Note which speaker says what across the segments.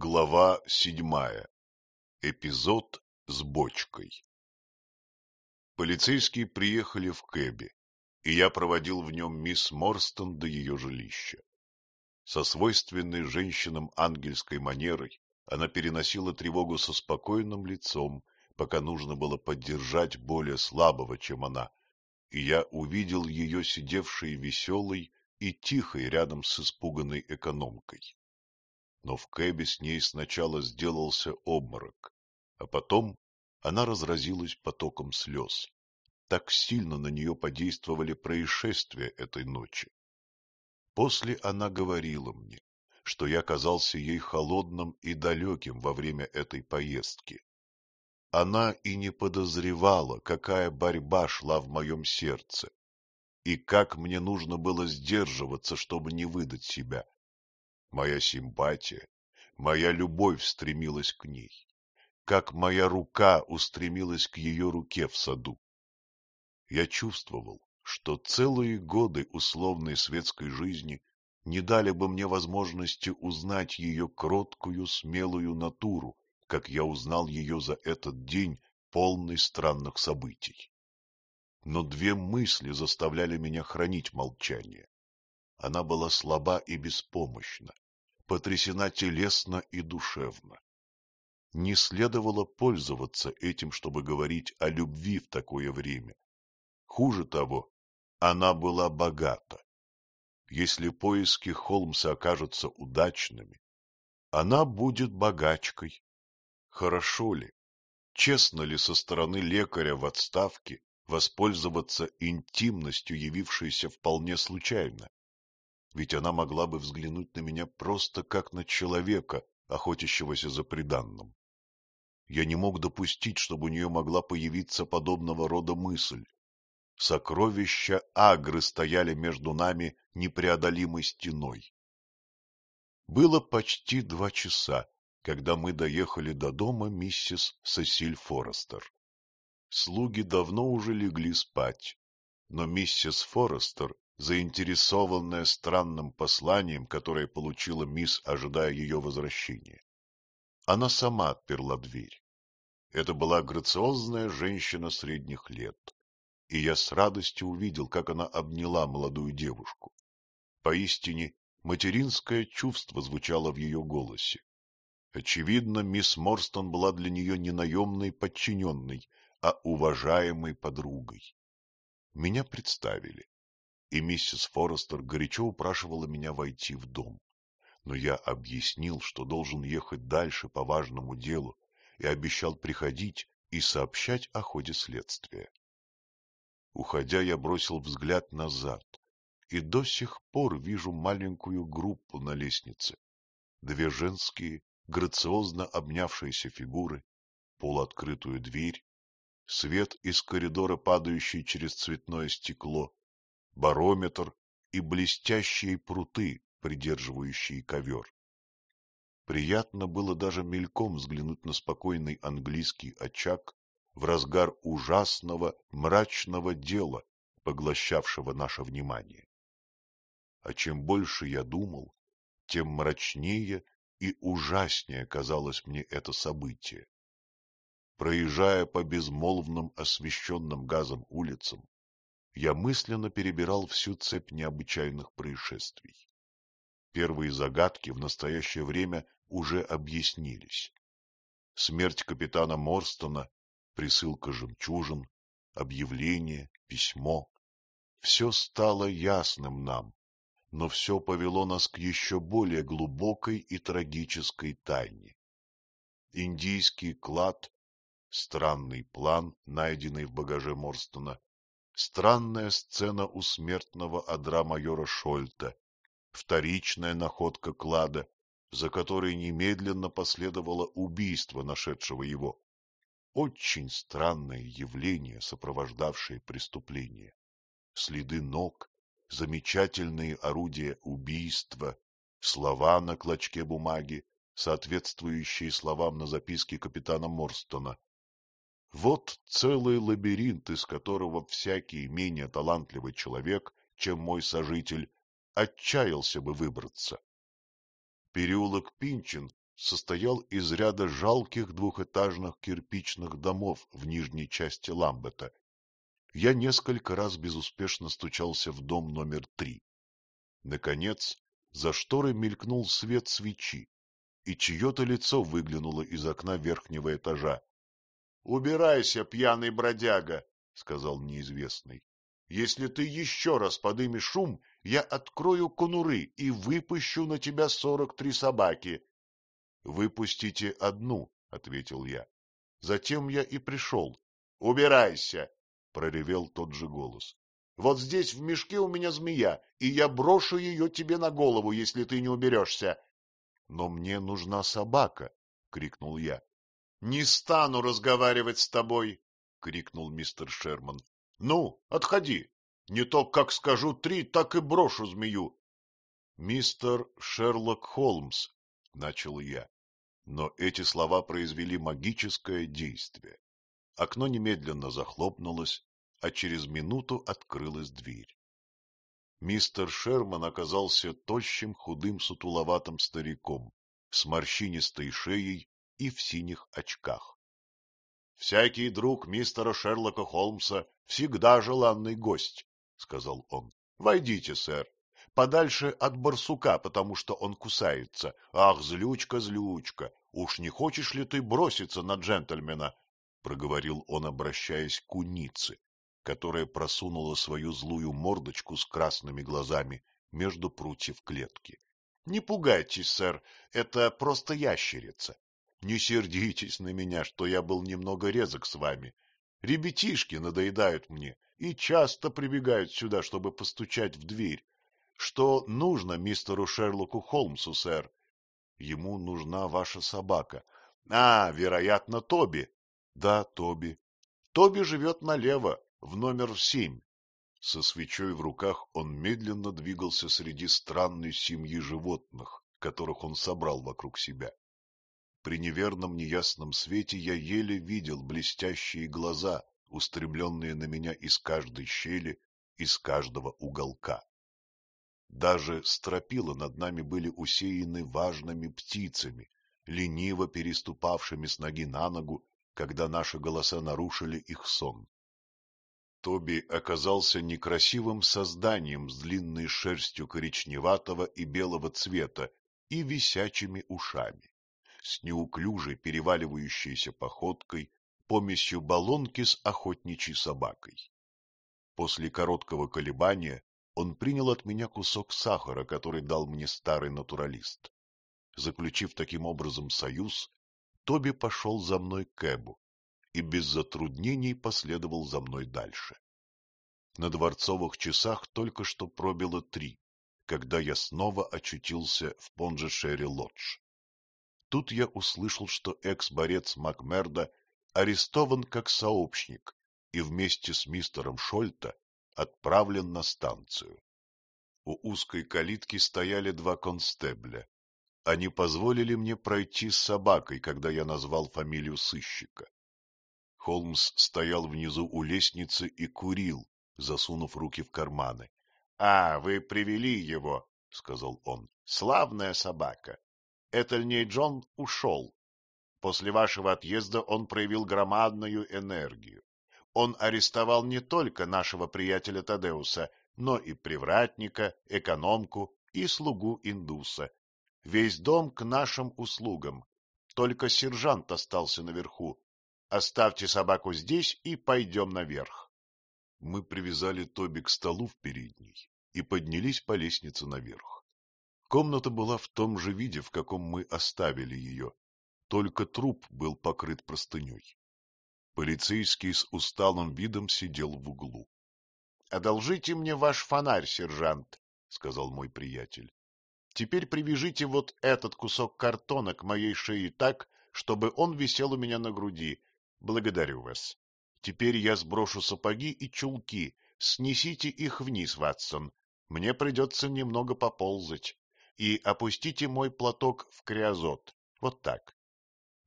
Speaker 1: Глава седьмая. Эпизод с бочкой. Полицейские приехали в Кэбе, и я проводил в нем мисс Морстон до ее жилища. Со свойственной женщинам ангельской манерой она переносила тревогу со спокойным лицом, пока нужно было поддержать более слабого, чем она, и я увидел ее сидевшей веселой и тихой рядом с испуганной экономкой но в кэбе с ней сначала сделался обморок, а потом она разразилась потоком слез. Так сильно на нее подействовали происшествия этой ночи. После она говорила мне, что я казался ей холодным и далеким во время этой поездки. Она и не подозревала, какая борьба шла в моем сердце, и как мне нужно было сдерживаться, чтобы не выдать себя. Моя симпатия, моя любовь стремилась к ней, как моя рука устремилась к ее руке в саду. Я чувствовал, что целые годы условной светской жизни не дали бы мне возможности узнать ее кроткую, смелую натуру, как я узнал ее за этот день, полный странных событий. Но две мысли заставляли меня хранить молчание. Она была слаба и беспомощна, потрясена телесно и душевно. Не следовало пользоваться этим, чтобы говорить о любви в такое время. Хуже того, она была богата. Если поиски Холмса окажутся удачными, она будет богачкой. Хорошо ли, честно ли со стороны лекаря в отставке воспользоваться интимностью, явившейся вполне случайно. Ведь она могла бы взглянуть на меня просто как на человека, охотящегося за приданным. Я не мог допустить, чтобы у нее могла появиться подобного рода мысль. Сокровища Агры стояли между нами непреодолимой стеной. Было почти два часа, когда мы доехали до дома миссис Сесиль Форестер. Слуги давно уже легли спать, но миссис Форестер, заинтересованная странным посланием, которое получила мисс, ожидая ее возвращения. Она сама отперла дверь. Это была грациозная женщина средних лет, и я с радостью увидел, как она обняла молодую девушку. Поистине, материнское чувство звучало в ее голосе. Очевидно, мисс Морстон была для нее не наемной подчиненной, а уважаемой подругой. Меня представили, и миссис Форестер горячо упрашивала меня войти в дом. Но я объяснил, что должен ехать дальше по важному делу, и обещал приходить и сообщать о ходе следствия. Уходя, я бросил взгляд назад, и до сих пор вижу маленькую группу на лестнице. Две женские, грациозно обнявшиеся фигуры, полуоткрытую дверь свет из коридора, падающий через цветное стекло, барометр и блестящие пруты, придерживающие ковер. Приятно было даже мельком взглянуть на спокойный английский очаг в разгар ужасного, мрачного дела, поглощавшего наше внимание. А чем больше я думал, тем мрачнее и ужаснее казалось мне это событие. Проезжая по безмолвным освещенным газом улицам, я мысленно перебирал всю цепь необычайных происшествий. Первые загадки в настоящее время уже объяснились. Смерть капитана Морстона, присылка жемчужин, объявление, письмо — все стало ясным нам, но все повело нас к еще более глубокой и трагической тайне. Индийский клад Странный план, найденный в багаже Морстона, странная сцена у смертного одра майора Шольта, вторичная находка клада, за которой немедленно последовало убийство нашедшего его. Очень странное явление, сопровождавшее преступление. Следы ног, замечательные орудия убийства, слова на клочке бумаги, соответствующие словам на записке капитана Морстона, вот целый лабиринт, из которого всякий менее талантливый человек, чем мой сожитель, отчаялся бы выбраться. Переулок Пинчин состоял из ряда жалких двухэтажных кирпичных домов в нижней части Ламбета. Я несколько раз безуспешно стучался в дом номер три. Наконец, за шторой мелькнул свет свечи, и чье-то лицо выглянуло из окна верхнего этажа. — Убирайся, пьяный бродяга, — сказал неизвестный. — Если ты еще раз подымешь шум, я открою конуры и выпущу на тебя сорок три собаки. — Выпустите одну, — ответил я. Затем я и пришел. — Убирайся, — проревел тот же голос. Вот здесь в мешке у меня змея, и я брошу ее тебе на голову, если ты не уберешься. — Но мне нужна собака! — крикнул я. — Не стану разговаривать с тобой! — крикнул мистер Шерман. — Ну, отходи! Не то, как скажу три, так и брошу змею. — Мистер Шерлок Холмс, — начал я. Но эти слова произвели магическое действие. Окно немедленно захлопнулось, а через минуту открылась дверь. Мистер Шерман оказался тощим, худым, сутуловатым стариком, с морщинистой шеей и в синих очках. — Всякий друг мистера Шерлока Холмса всегда желанный гость, — сказал он. — Войдите, сэр. Подальше от барсука, потому что он кусается. Ах, злючка, злючка, уж не хочешь ли ты броситься на джентльмена? — проговорил он, обращаясь к кунице, которая просунула свою злую мордочку с красными глазами между прутьев клетки. — Не пугайтесь, сэр, это просто ящерица. Не сердитесь на меня, что я был немного резок с вами. Ребятишки надоедают мне и часто прибегают сюда, чтобы постучать в дверь. Что нужно мистеру Шерлоку Холмсу, сэр? Ему нужна ваша собака. А, вероятно, Тоби. Да, Тоби. Тоби живет налево, в номер семь. Со свечой в руках он медленно двигался среди странной семьи животных, которых он собрал вокруг себя. При неверном неясном свете я еле видел блестящие глаза, устремленные на меня из каждой щели, из каждого уголка. Даже стропила над нами были усеяны важными птицами, лениво переступавшими с ноги на ногу, когда наши голоса нарушили их сон. Тоби оказался некрасивым созданием с длинной шерстью коричневатого и белого цвета и висячими ушами, с неуклюжей переваливающейся походкой, помесью баллонки с охотничьей собакой. После короткого колебания он принял от меня кусок сахара, который дал мне старый натуралист. Заключив таким образом союз, Тоби пошел за мной к Эбу и без затруднений последовал за мной дальше. На дворцовых часах только что пробило три, когда я снова очутился в Понджешере-Лодж. Тут я услышал, что экс-борец Макмерда арестован как сообщник и вместе с мистером Шольта отправлен на станцию. У узкой калитки стояли два констебля. Они позволили мне пройти с собакой, когда я назвал фамилию сыщика. Холмс стоял внизу у лестницы и курил, засунув руки в карманы. — А, вы привели его, — сказал он. — Славная собака. Этельней Джон ушел. После вашего отъезда он проявил громадную энергию. Он арестовал не только нашего приятеля Тадеуса, но и привратника, экономку и слугу индуса. Весь дом к нашим услугам. Только сержант остался наверху, Оставьте собаку здесь и пойдем наверх. Мы привязали Тоби к столу в передней и поднялись по лестнице наверх. Комната была в том же виде, в каком мы оставили ее, только труп был покрыт простыней. Полицейский с усталым видом сидел в углу. — Одолжите мне ваш фонарь, сержант, — сказал мой приятель. — Теперь привяжите вот этот кусок картона к моей шее так, чтобы он висел у меня на груди, Благодарю вас. Теперь я сброшу сапоги и чулки. Снесите их вниз, Ватсон. Мне придется немного поползать. И опустите мой платок в криозот. Вот так.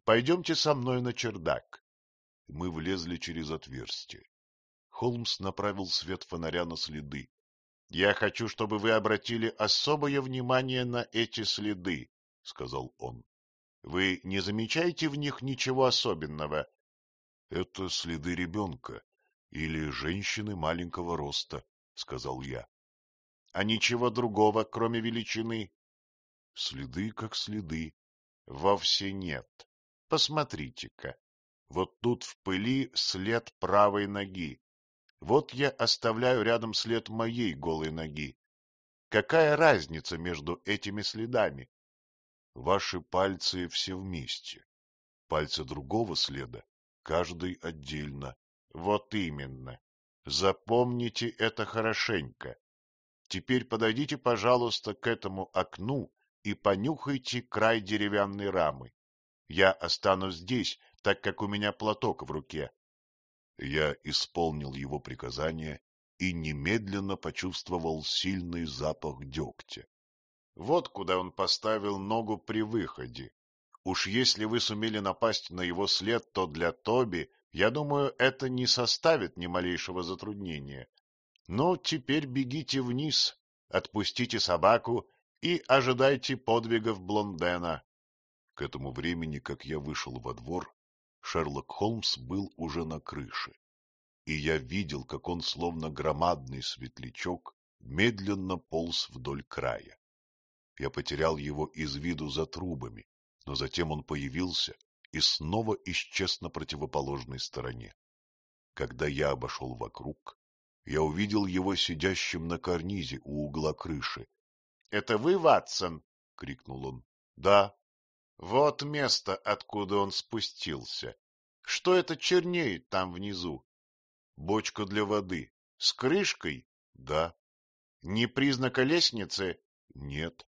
Speaker 1: Пойдемте со мной на чердак. Мы влезли через отверстие. Холмс направил свет фонаря на следы. — Я хочу, чтобы вы обратили особое внимание на эти следы, — сказал он.
Speaker 2: Вы не замечаете в них ничего особенного?
Speaker 1: — Это следы ребенка или женщины маленького роста, — сказал я.
Speaker 2: — А ничего другого, кроме величины?
Speaker 1: — Следы как следы.
Speaker 2: — Вовсе нет. Посмотрите-ка. Вот тут в пыли след правой ноги. Вот я оставляю рядом след моей голой ноги. Какая разница между этими следами?
Speaker 1: Ваши пальцы все вместе. Пальцы другого следа, каждый отдельно.
Speaker 2: Вот именно. Запомните это хорошенько. Теперь подойдите, пожалуйста, к этому окну и понюхайте край деревянной рамы. Я останусь здесь, так как у меня платок в руке.
Speaker 1: Я исполнил его приказание и немедленно почувствовал сильный запах дегтя.
Speaker 2: Вот куда он поставил ногу при выходе. Уж если вы сумели напасть на его след, то для Тоби, я думаю, это не составит ни малейшего затруднения. Ну, теперь бегите вниз, отпустите собаку и ожидайте подвигов Блондена.
Speaker 1: К этому времени, как я вышел во двор, Шерлок Холмс был уже на крыше, и я видел, как он, словно громадный светлячок, медленно полз вдоль края. Я потерял его из виду за трубами, но затем он появился и снова исчез на противоположной стороне. Когда я обошел вокруг, я увидел его сидящим на карнизе у угла крыши.
Speaker 2: — Это вы, Ватсон? — крикнул он. — Да. — Вот место, откуда он спустился. Что это чернеет там внизу? — Бочка для воды. — С крышкой?
Speaker 1: — Да.
Speaker 2: — Не признака лестницы?
Speaker 1: — Нет.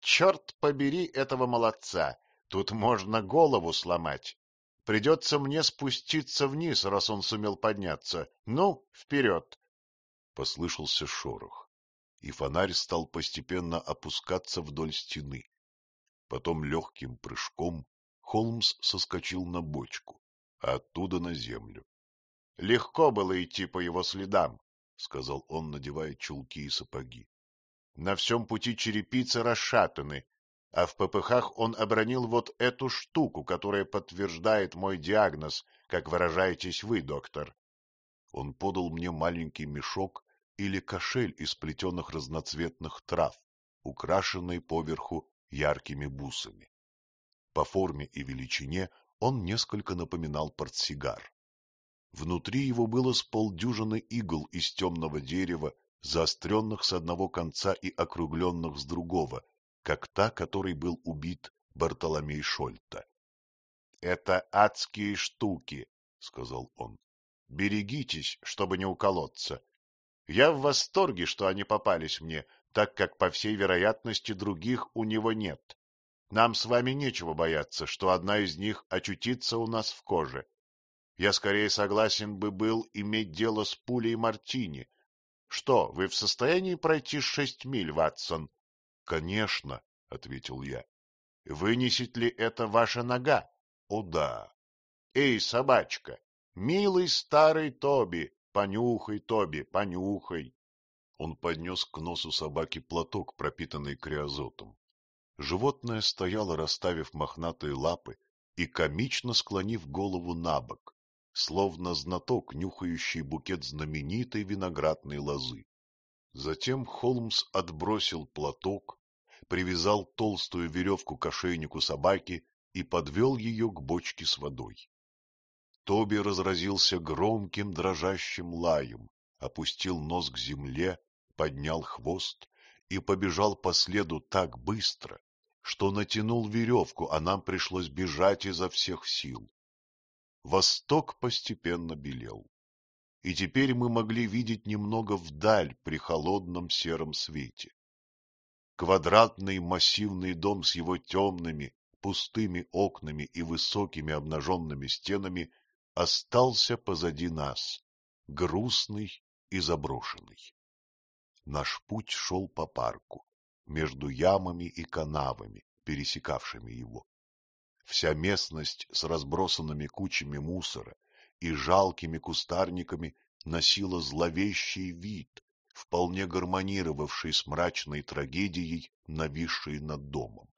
Speaker 2: Черт побери этого молодца! Тут можно голову сломать. Придется мне спуститься вниз, раз он сумел подняться. Ну, вперед!
Speaker 1: Послышался шорох, и фонарь стал постепенно опускаться вдоль стены. Потом легким прыжком Холмс соскочил на бочку, а оттуда на землю.
Speaker 2: — Легко было идти по его следам, —
Speaker 1: сказал он, надевая чулки и сапоги.
Speaker 2: На всем пути черепицы расшатаны, а в попыхах он обронил вот эту штуку, которая подтверждает мой диагноз, как выражаетесь вы, доктор.
Speaker 1: Он подал мне маленький мешок или кошель из плетеных разноцветных трав, украшенный поверху яркими бусами. По форме и величине он несколько напоминал портсигар. Внутри его было с полдюжины игл из темного дерева заостренных с одного конца и округленных с другого, как та, которой был убит Бартоломей Шольта.
Speaker 2: — Это адские штуки, — сказал он. — Берегитесь, чтобы не уколоться. Я в восторге, что они попались мне, так как, по всей вероятности, других у него нет. Нам с вами нечего бояться, что одна из них очутится у нас в коже. Я скорее согласен бы был иметь дело с пулей Мартини, что, вы в состоянии пройти шесть миль, Ватсон?
Speaker 1: — Конечно, — ответил я.
Speaker 2: — Вынесет ли это ваша нога?
Speaker 1: — О, да.
Speaker 2: — Эй, собачка, милый старый Тоби, понюхай, Тоби, понюхай.
Speaker 1: Он поднес к носу собаки платок, пропитанный криозотом. Животное стояло, расставив мохнатые лапы и комично склонив голову на бок словно знаток, нюхающий букет знаменитой виноградной лозы. Затем Холмс отбросил платок, привязал толстую веревку к ошейнику собаки и подвел ее к бочке с водой. Тоби разразился громким дрожащим лаем, опустил нос к земле, поднял хвост и побежал по следу так быстро, что натянул веревку, а нам пришлось бежать изо всех сил. Восток постепенно белел, и теперь мы могли видеть немного вдаль при холодном сером свете. Квадратный массивный дом с его темными, пустыми окнами и высокими обнаженными стенами остался позади нас, грустный и заброшенный. Наш путь шел по парку, между ямами и канавами, пересекавшими его. Вся местность с разбросанными кучами мусора и жалкими кустарниками носила зловещий вид, вполне гармонировавший с мрачной трагедией, нависшей над домом.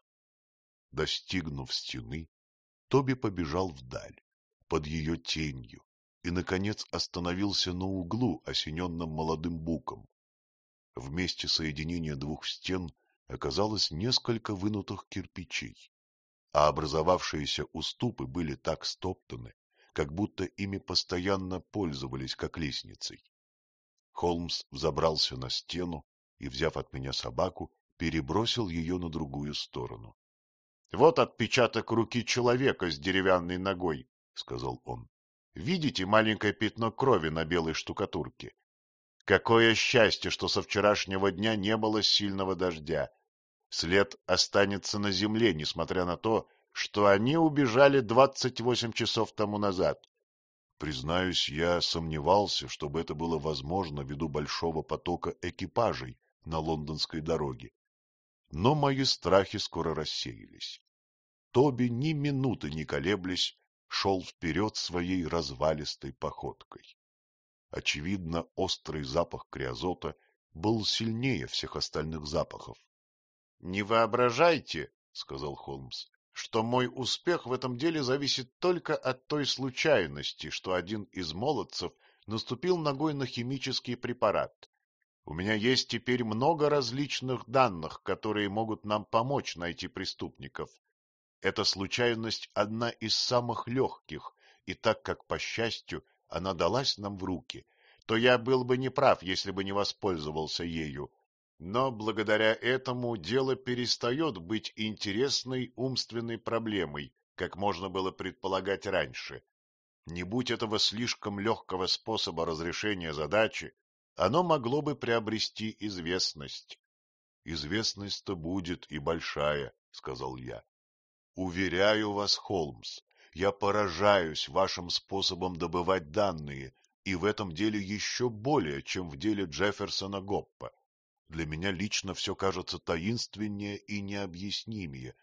Speaker 1: Достигнув стены, Тоби побежал вдаль, под ее тенью, и, наконец, остановился на углу, осененном молодым буком. В месте соединения двух стен оказалось несколько вынутых кирпичей, а образовавшиеся уступы были так стоптаны, как будто ими постоянно пользовались как лестницей. Холмс взобрался на стену и, взяв от меня собаку, перебросил ее на другую сторону. — Вот отпечаток руки человека с деревянной ногой, — сказал он. — Видите маленькое пятно крови на белой штукатурке? Какое счастье, что со вчерашнего дня не было сильного дождя. След останется на земле, несмотря на то, что они убежали двадцать восемь часов тому назад. Признаюсь, я сомневался, чтобы это было возможно ввиду большого потока экипажей на лондонской дороге. Но мои страхи скоро рассеялись. Тоби, ни минуты не колеблясь, шел вперед своей развалистой походкой. Очевидно, острый запах криозота был сильнее всех остальных запахов. — Не воображайте, — сказал Холмс, — что мой успех в этом деле зависит только от той случайности, что один из молодцев наступил ногой на химический препарат. У меня есть теперь много различных данных, которые могут нам помочь найти преступников. Эта случайность одна из самых легких, и так как, по счастью, она далась нам в руки, то я был бы неправ, если бы не воспользовался ею. Но благодаря этому дело перестает быть интересной умственной проблемой, как можно было предполагать раньше. Не будь этого слишком легкого способа разрешения задачи, оно могло бы приобрести известность. — Известность-то будет и большая, — сказал я. — Уверяю вас, Холмс, я поражаюсь вашим способом добывать данные, и в этом деле еще более, чем в деле Джефферсона Гоппа. Для меня лично все кажется таинственнее и необъяснимее.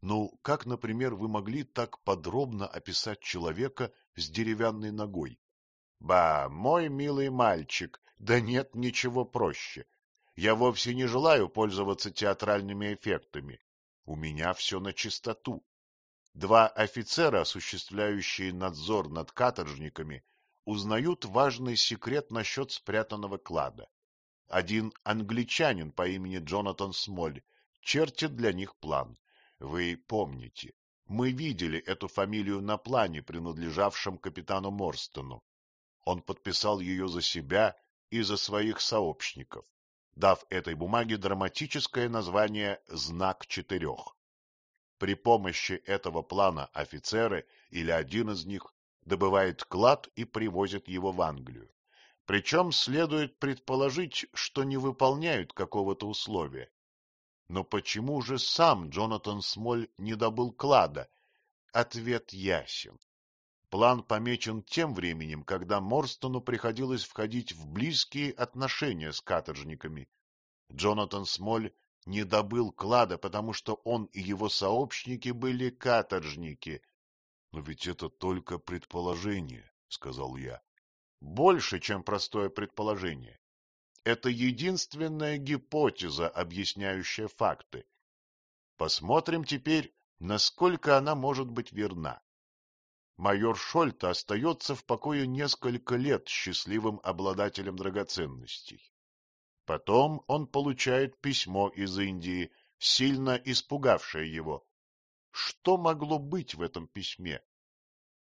Speaker 1: Ну, как, например, вы могли так подробно описать человека с деревянной ногой? — Ба, мой милый мальчик, да нет ничего проще. Я вовсе не желаю пользоваться театральными эффектами. У меня все на чистоту. Два офицера, осуществляющие надзор над каторжниками, узнают важный секрет насчет спрятанного клада. Один англичанин по имени Джонатан Смоль чертит для них план. Вы помните, мы видели эту фамилию на плане, принадлежавшем капитану Морстону. Он подписал ее за себя и за своих сообщников, дав этой бумаге драматическое название «Знак четырех». При помощи этого плана офицеры или один из них добывает клад и привозит его в Англию. Причем следует предположить, что не выполняют какого-то условия. Но почему же сам Джонатан Смоль не добыл клада? Ответ ясен. План помечен тем временем, когда Морстону приходилось входить в близкие отношения с каторжниками. Джонатан Смоль не добыл клада, потому что он и его сообщники были каторжники. — Но ведь это только предположение, — сказал я. — Больше, чем простое предположение. Это единственная гипотеза, объясняющая факты. Посмотрим теперь, насколько она может быть верна майор Шольта остается в покое несколько лет счастливым обладателем драгоценностей. Потом он получает письмо из Индии, сильно испугавшее его. Что могло быть в этом письме?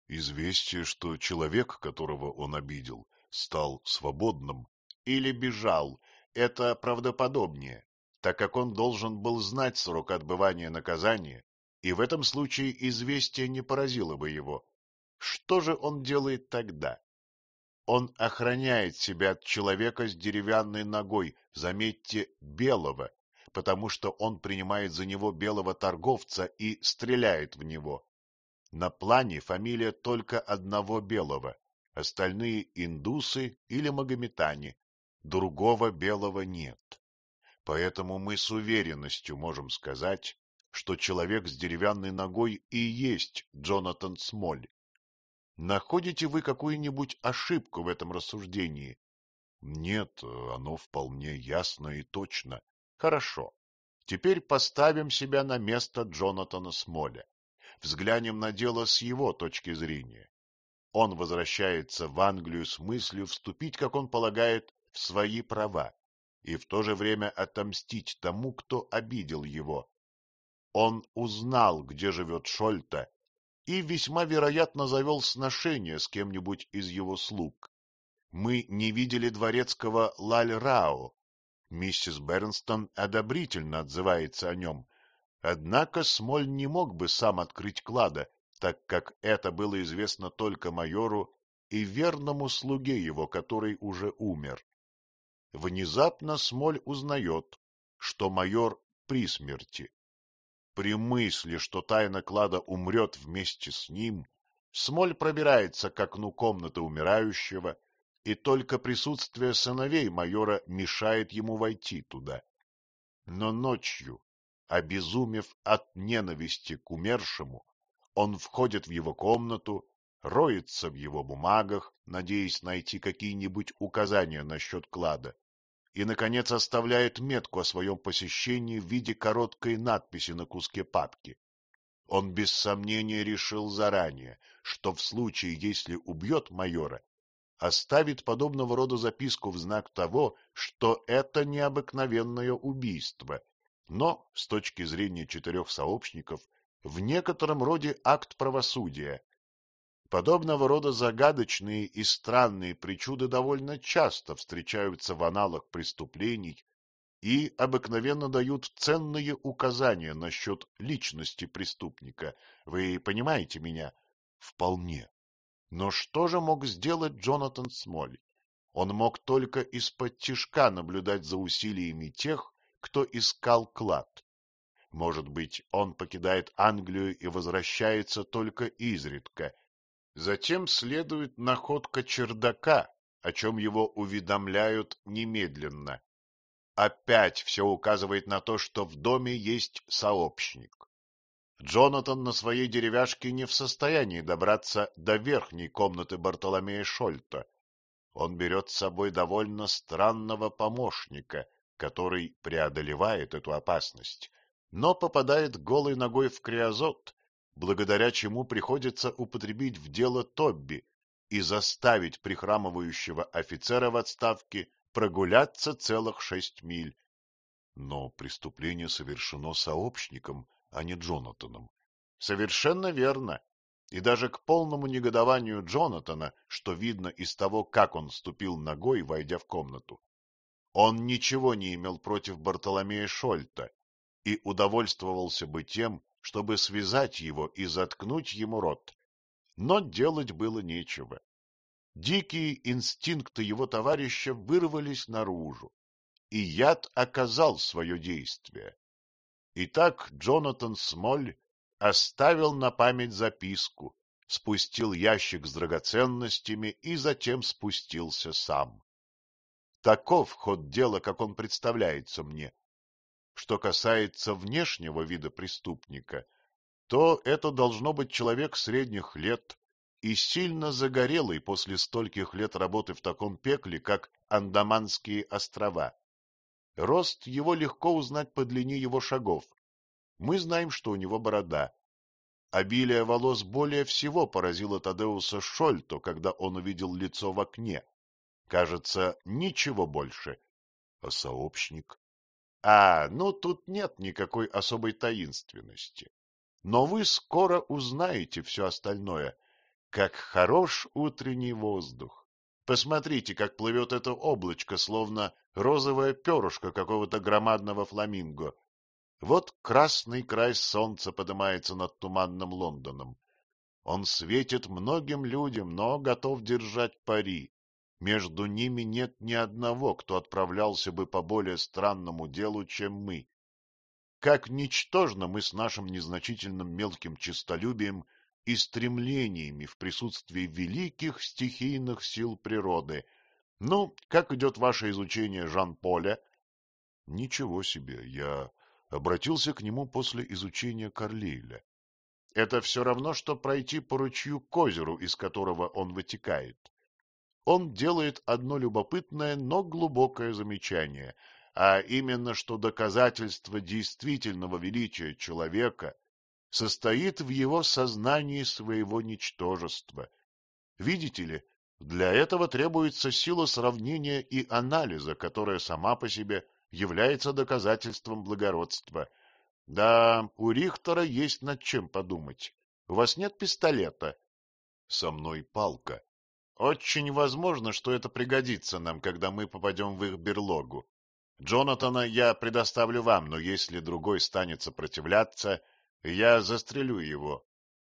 Speaker 1: Известие, что человек, которого он обидел, стал свободным или бежал, это правдоподобнее, так как он должен был знать срок отбывания наказания, и в этом случае известие не поразило бы его. Что же он делает тогда? Он охраняет себя от человека с деревянной ногой, заметьте, белого, потому что он принимает за него белого торговца и стреляет в него. На плане фамилия только одного белого, остальные индусы или магометане, другого белого нет. Поэтому мы с уверенностью можем сказать, что человек с деревянной ногой и есть Джонатан Смоль. Находите вы какую-нибудь ошибку в этом рассуждении? Нет, оно вполне ясно и точно. Хорошо.
Speaker 2: Теперь поставим себя на место Джонатана Смоля. Взглянем на дело с его точки зрения. Он возвращается в Англию с мыслью вступить, как он полагает, в свои права и в то же время отомстить тому, кто обидел его. Он узнал, где живет Шольта, и весьма вероятно завел сношение с кем-нибудь из его слуг. Мы не видели дворецкого Лаль-Рао. Миссис Бернстон одобрительно отзывается о нем. Однако Смоль не мог бы сам открыть клада, так как это было известно только майору и верному слуге его, который уже умер. Внезапно Смоль узнает, что майор при смерти. При мысли, что тайна клада умрет вместе с ним, Смоль пробирается к окну комнаты умирающего, и только присутствие сыновей майора мешает ему войти туда. Но ночью, обезумев от ненависти к умершему, он входит в его комнату, роется в его бумагах, надеясь найти какие-нибудь указания насчет клада и, наконец, оставляет метку о своем посещении в виде короткой надписи на куске папки. Он без сомнения решил заранее, что в случае, если убьет майора, оставит подобного рода записку в знак того, что это необыкновенное убийство, но, с точки зрения четырех сообщников, в некотором роде акт правосудия, Подобного рода загадочные и странные причуды довольно часто встречаются в аналах преступлений и обыкновенно дают ценные указания насчет личности преступника. Вы понимаете меня? Вполне. Но что же мог сделать Джонатан Смоль? Он мог только из-под тишка наблюдать за усилиями тех, кто искал клад. Может быть, он покидает Англию и возвращается только изредка, Затем следует находка чердака, о чем его уведомляют немедленно. Опять все указывает на то, что в доме есть сообщник. Джонатан на своей деревяшке не в состоянии добраться до верхней комнаты Бартоломея Шольта. Он берет с собой довольно странного помощника, который преодолевает эту опасность, но попадает голой ногой в криозот благодаря чему приходится употребить в дело Тобби и заставить прихрамывающего офицера в отставке прогуляться целых шесть миль. Но преступление совершено сообщником, а не Джонатаном. Совершенно верно. И даже к полному негодованию Джонатана, что видно из того, как он ступил ногой, войдя в комнату, он ничего не имел против Бартоломея Шольта и удовольствовался бы тем, чтобы связать его и заткнуть ему рот. Но делать было нечего. Дикие инстинкты его товарища вырвались наружу, и яд оказал свое действие. Итак, Джонатан Смоль оставил на память записку, спустил ящик с драгоценностями и затем спустился сам. Таков ход дела, как он представляется мне, что касается внешнего вида преступника, то это должно быть человек средних лет и сильно загорелый после стольких лет работы в таком пекле, как Андаманские острова. Рост его легко узнать по длине его шагов. Мы знаем, что у него борода. Обилие волос более всего поразило Тадеуса Шольто, когда он увидел лицо в окне. Кажется, ничего больше. А сообщник? А, ну тут нет никакой особой таинственности. Но вы скоро узнаете все остальное. Как хорош утренний воздух. Посмотрите, как плывет это облачко, словно розовое перышко какого-то громадного фламинго. Вот красный край солнца поднимается над туманным Лондоном. Он светит многим людям, но готов держать пари. Между ними нет ни одного, кто отправлялся бы по более странному делу, чем мы. Как ничтожно мы с нашим незначительным мелким честолюбием и стремлениями в присутствии великих стихийных сил природы. Ну, как идет ваше изучение Жан-Поля? Ничего себе, я обратился к нему после изучения Карлейля. Это все равно, что пройти по ручью к озеру, из которого он вытекает он делает одно любопытное, но глубокое замечание. а именно, что доказательство действительного величия человека состоит в его сознании своего ничтожества. Видите ли, для этого требуется сила сравнения и анализа, которая сама по себе является доказательством благородства. Да, у Рихтера есть над чем подумать. У вас нет пистолета?
Speaker 1: Со мной палка.
Speaker 2: Очень возможно, что это пригодится нам, когда мы попадем в их берлогу. Джонатана я предоставлю вам, но если другой станет сопротивляться, я застрелю его.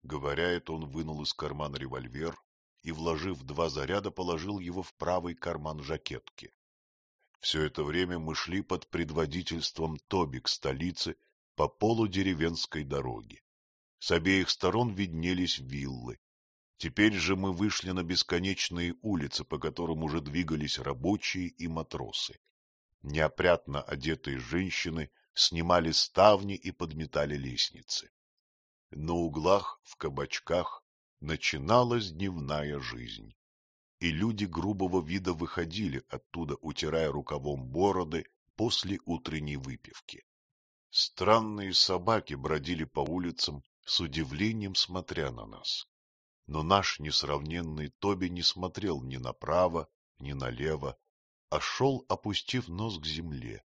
Speaker 1: Говоря это, он вынул из кармана револьвер и, вложив два заряда, положил его в правый карман жакетки. Все это время мы шли под предводительством Тоби к столице по полудеревенской дороге. С обеих сторон виднелись виллы. Теперь же мы вышли на бесконечные улицы, по которым уже двигались рабочие и матросы. Неопрятно одетые женщины снимали ставни и подметали лестницы. На углах, в кабачках начиналась дневная жизнь и люди грубого вида выходили оттуда, утирая рукавом бороды после утренней выпивки. Странные собаки бродили по улицам, с удивлением смотря на нас. Но наш несравненный Тоби не смотрел ни направо, ни налево, а шел, опустив нос к земле,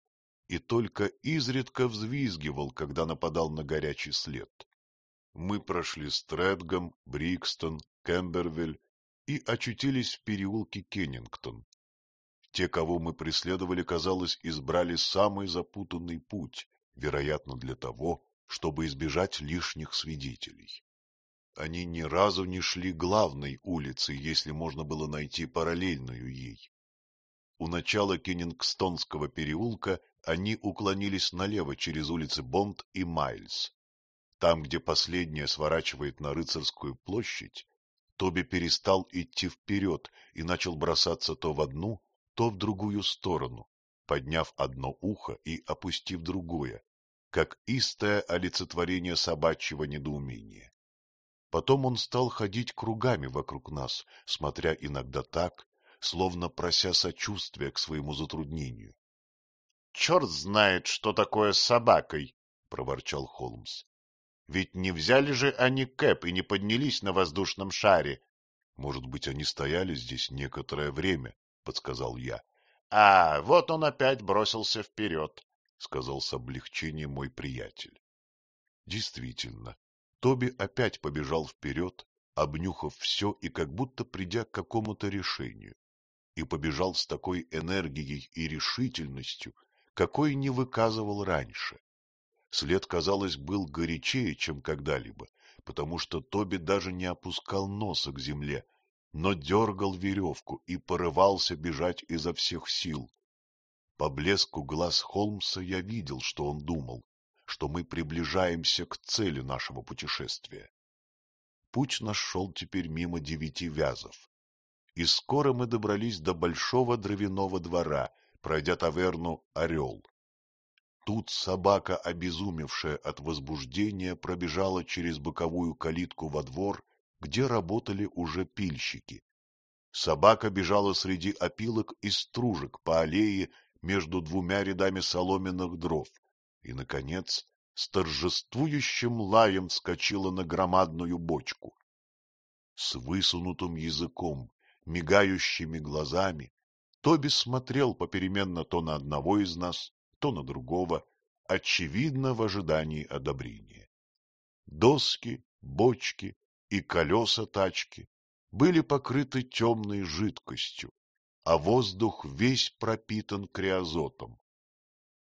Speaker 1: и только изредка взвизгивал, когда нападал на горячий след. Мы прошли Стрэдгам, Брикстон, Кембервиль и очутились в переулке Кеннингтон. Те, кого мы преследовали, казалось, избрали самый запутанный путь, вероятно, для того, чтобы избежать лишних свидетелей. Они ни разу не шли главной улицей, если можно было найти параллельную ей. У начала Кеннингстонского переулка они уклонились налево через улицы Бонд и Майльс. Там, где последняя сворачивает на Рыцарскую площадь, Тоби перестал идти вперед и начал бросаться то в одну, то в другую сторону, подняв одно ухо и опустив другое, как истое олицетворение собачьего недоумения. Потом он стал ходить кругами вокруг нас, смотря иногда так, словно прося сочувствия к своему затруднению. — Черт знает, что такое с собакой! — проворчал Холмс. Ведь не взяли же они Кэп и не поднялись на воздушном шаре. — Может быть, они стояли здесь некоторое время, — подсказал я. — А, вот он опять бросился вперед, — сказал с облегчением мой приятель. Действительно, Тоби опять побежал вперед, обнюхав все и как будто придя к какому-то решению, и побежал с такой энергией и решительностью, какой не выказывал раньше. След, казалось, был горячее, чем когда-либо, потому что Тоби даже не опускал носа к земле, но дергал веревку и порывался бежать изо всех сил. По блеску глаз Холмса я видел, что он думал, что мы приближаемся к цели нашего путешествия. Путь наш шел теперь мимо девяти вязов, и скоро мы добрались до большого дровяного двора, пройдя таверну «Орел». Тут собака, обезумевшая от возбуждения, пробежала через боковую калитку во двор, где работали уже пильщики. Собака бежала среди опилок и стружек по аллее между двумя рядами соломенных дров и, наконец, с торжествующим лаем вскочила на громадную бочку. С высунутым языком, мигающими глазами, Тоби смотрел попеременно то на одного из нас, то на другого, очевидно в ожидании одобрения. Доски, бочки и колеса тачки были покрыты темной жидкостью, а воздух весь пропитан криозотом.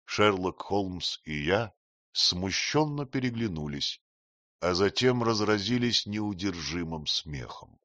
Speaker 1: Шерлок Холмс и я смущенно переглянулись, а затем разразились неудержимым смехом.